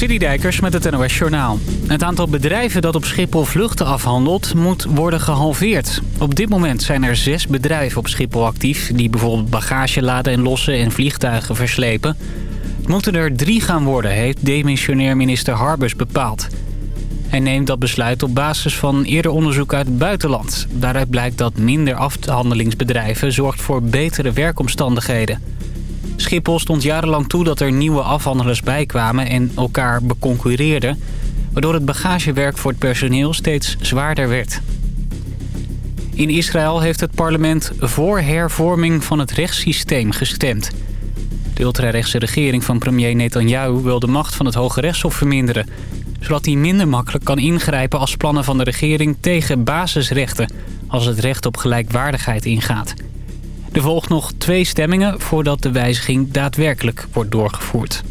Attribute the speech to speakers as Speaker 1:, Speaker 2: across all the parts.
Speaker 1: Dijkers met het NOS Journaal. Het aantal bedrijven dat op Schiphol vluchten afhandelt moet worden gehalveerd. Op dit moment zijn er zes bedrijven op Schiphol actief... die bijvoorbeeld bagage laden en lossen en vliegtuigen verslepen. Het moeten er drie gaan worden, heeft demissionair minister Harbers bepaald. Hij neemt dat besluit op basis van eerder onderzoek uit het buitenland. Daaruit blijkt dat minder afhandelingsbedrijven zorgt voor betere werkomstandigheden... Schiphol stond jarenlang toe dat er nieuwe afhandelaars bijkwamen en elkaar beconcurreerden... waardoor het bagagewerk voor het personeel steeds zwaarder werd. In Israël heeft het parlement voor hervorming van het rechtssysteem gestemd. De ultrarechtse regering van premier Netanyahu wil de macht van het Hoge Rechtshof verminderen... zodat hij minder makkelijk kan ingrijpen als plannen van de regering tegen basisrechten... als het recht op gelijkwaardigheid ingaat... Er volgt nog twee stemmingen voordat de wijziging daadwerkelijk wordt doorgevoerd.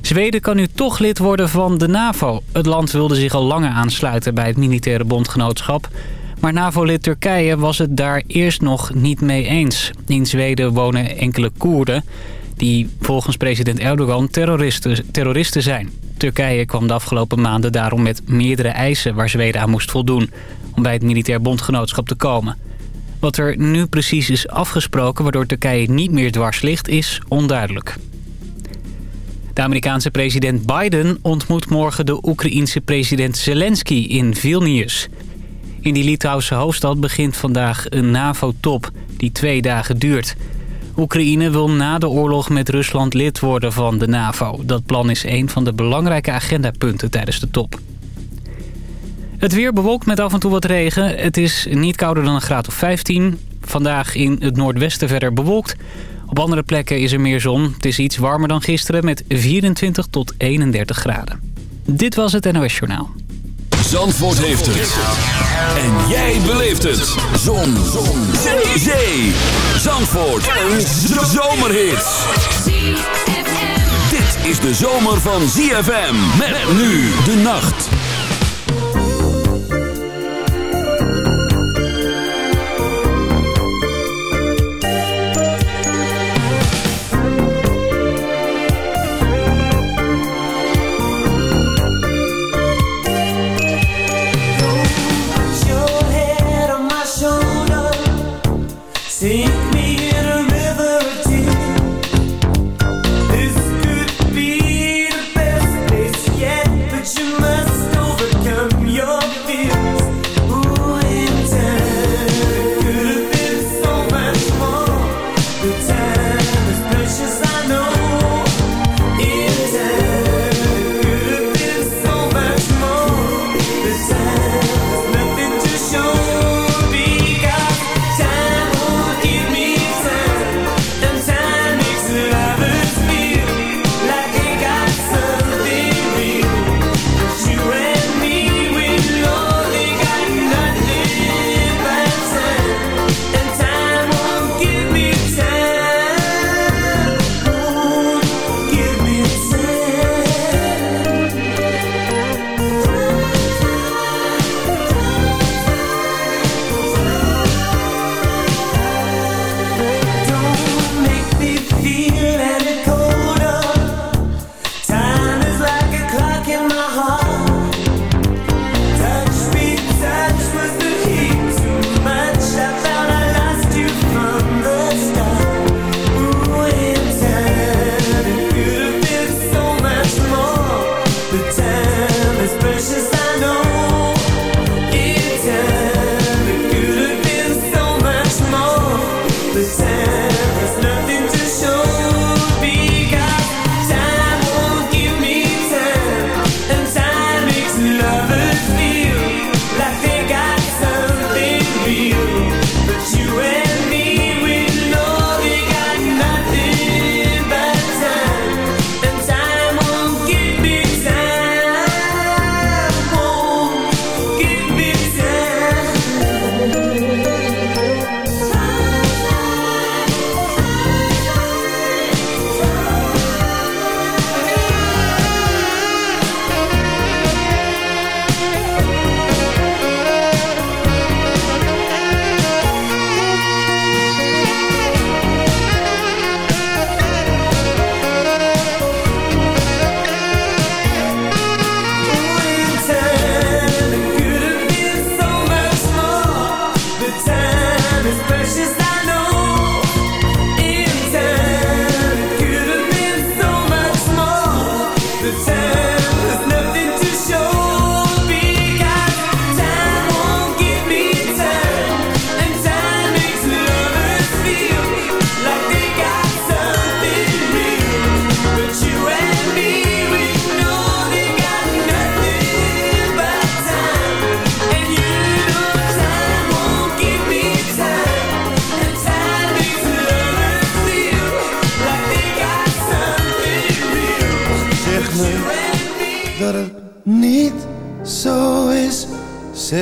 Speaker 1: Zweden kan nu toch lid worden van de NAVO. Het land wilde zich al langer aansluiten bij het militaire bondgenootschap... maar NAVO-lid Turkije was het daar eerst nog niet mee eens. In Zweden wonen enkele Koerden die volgens president Erdogan terroristen, terroristen zijn. Turkije kwam de afgelopen maanden daarom met meerdere eisen waar Zweden aan moest voldoen... om bij het militair bondgenootschap te komen... Wat er nu precies is afgesproken waardoor Turkije niet meer dwars ligt is onduidelijk. De Amerikaanse president Biden ontmoet morgen de Oekraïense president Zelensky in Vilnius. In die Litouwse hoofdstad begint vandaag een NAVO-top die twee dagen duurt. Oekraïne wil na de oorlog met Rusland lid worden van de NAVO. Dat plan is een van de belangrijke agendapunten tijdens de top. Het weer bewolkt met af en toe wat regen. Het is niet kouder dan een graad of 15. Vandaag in het noordwesten verder bewolkt. Op andere plekken is er meer zon. Het is iets warmer dan gisteren met 24 tot 31 graden. Dit was het NOS Journaal.
Speaker 2: Zandvoort heeft het. En jij beleeft het. Zon. zon. Zee. Zee. Zandvoort. Een zomerhit. Dit is de zomer van ZFM. Met nu de nacht.
Speaker 3: This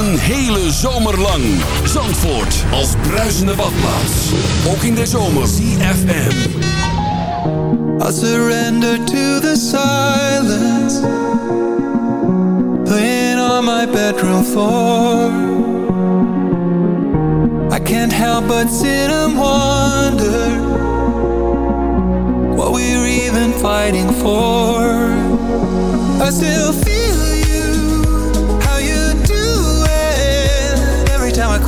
Speaker 4: Een hele zomer lang. Zandvoort als bruisende badplaats. Ook in de zomer. CFM.
Speaker 5: I surrender to the silence Playing on my bedroom floor I can't help but sit and wonder What we're even fighting for I still feel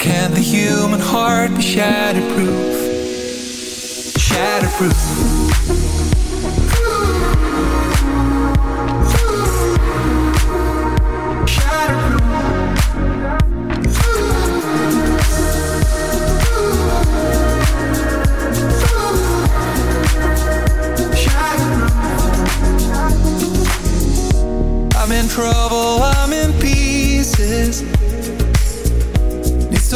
Speaker 5: Can't the human heart be shatterproof? Shatterproof. I'm in trouble, I'm in pieces.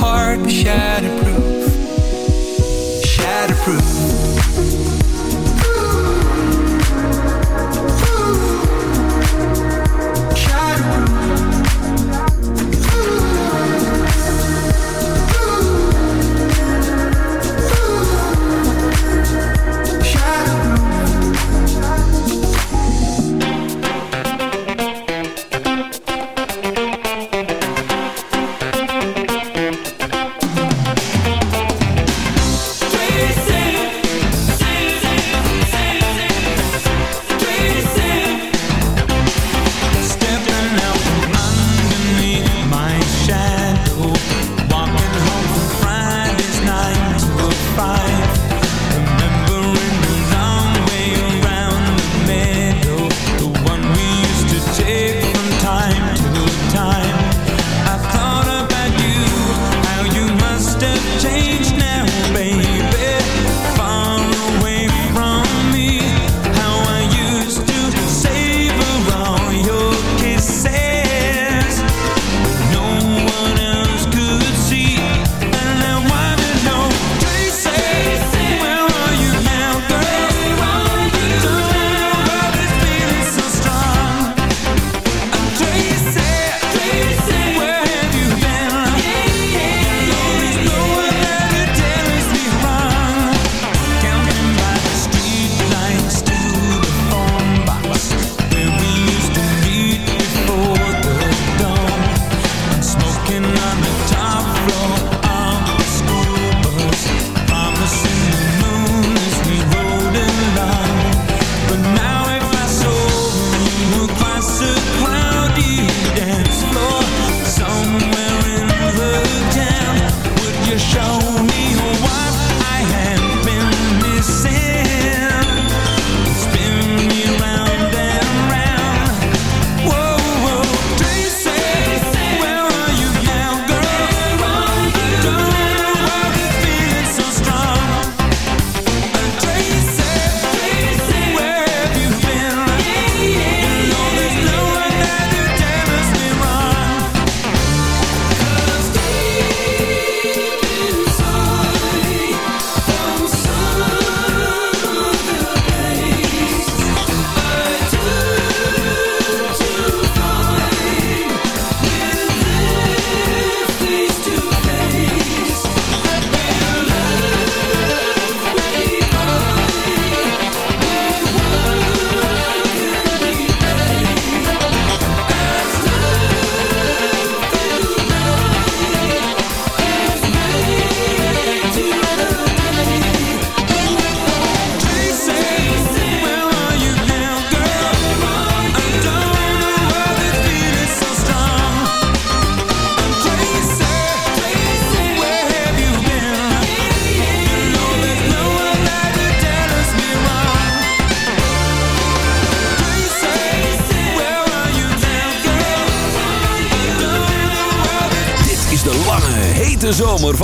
Speaker 5: heart
Speaker 2: was shattered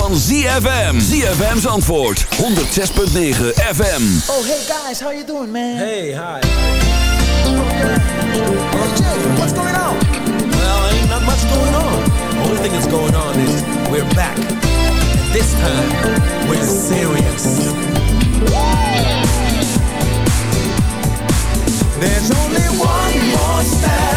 Speaker 2: van ZFM. ZFM's antwoord 106.9 FM.
Speaker 6: Oh hey guys, how you doing man?
Speaker 7: Hey, hi.
Speaker 6: Oh Jay, what's going on?
Speaker 7: Well, ain't not much going on. Only thing that's going on is we're back. This time, we're serious.
Speaker 6: There's only one more step.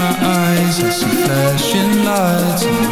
Speaker 3: my
Speaker 5: eyes. I see flashing lights.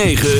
Speaker 4: 106.9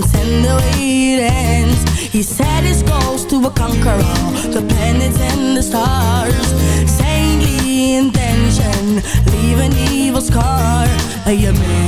Speaker 8: contend the way it ends. He set his goals to conquer all The planets and the stars. Saintly intention Leave an evil scar. A man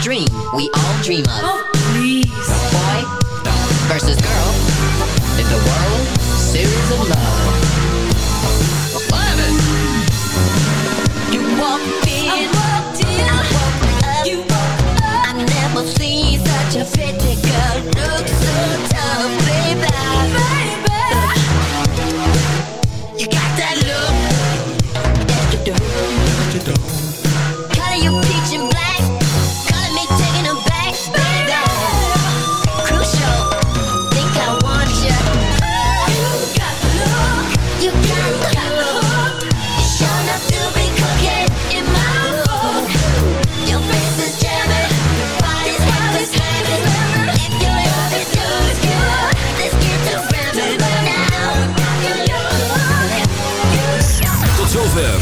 Speaker 8: dream we all dream of. Oh, please. Boy versus girl